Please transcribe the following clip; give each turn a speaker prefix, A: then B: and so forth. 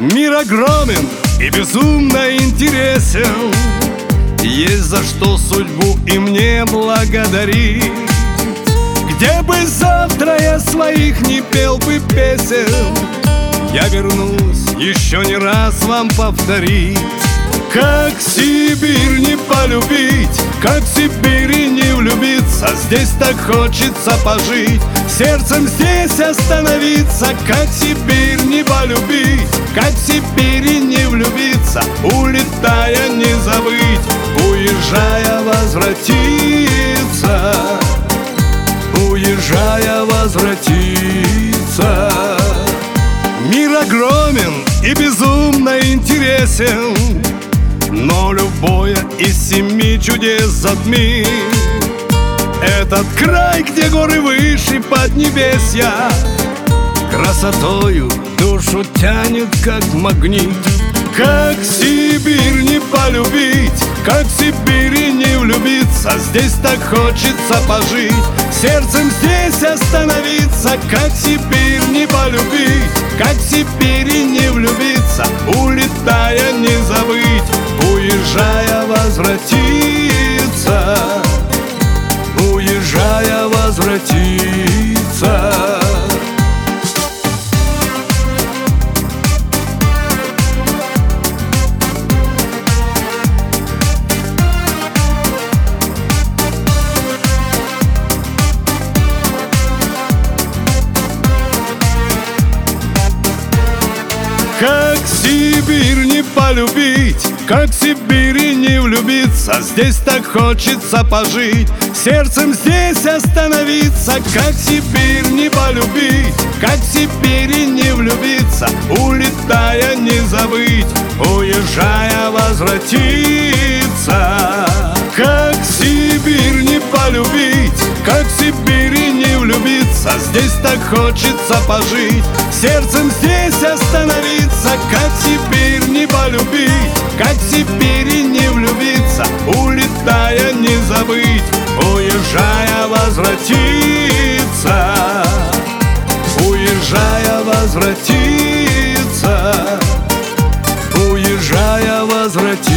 A: Мир огромен и безумно интересен. Есть за что судьбу и мне благодарить. Где бы завтра я своих не пел бы песен Я вернусь еще не раз вам повторить. Как Сибирь не полюбить, как Сибири не влюбиться Здесь так хочется пожить, сердцем здесь остановиться. Как Сибирь не полюбить, как Сибири не влюбиться. Улетая не забыть, уезжая возвратиться. Уезжая возвратиться. Мир огромен и безумно интересен но любое из семи чудес затмит Этот край, где горы выше под небесья Красотою душу тянет, как магнит. Как Сибирь не полюбить, как Сибири не влюбиться. Здесь так хочется пожить, сердцем здесь остановиться. Как Сибирь не полюбить, как Сибири не влюбиться. Улетая не забыть Уезжая возвратиться Уезжая Сибирь не полюбить, как Сибири не влюбиться. Здесь так хочется пожить, сердцем здесь остановиться. Как Сибирь не полюбить, как Сибири не влюбиться. Улетая не забыть, уезжая возвратиться. Как Сибирь не полюбить, как Сибири не влюбиться. Здесь так хочется пожить, сердцем здесь возвратиться Уезжая возвратиться Уезжая возвратиться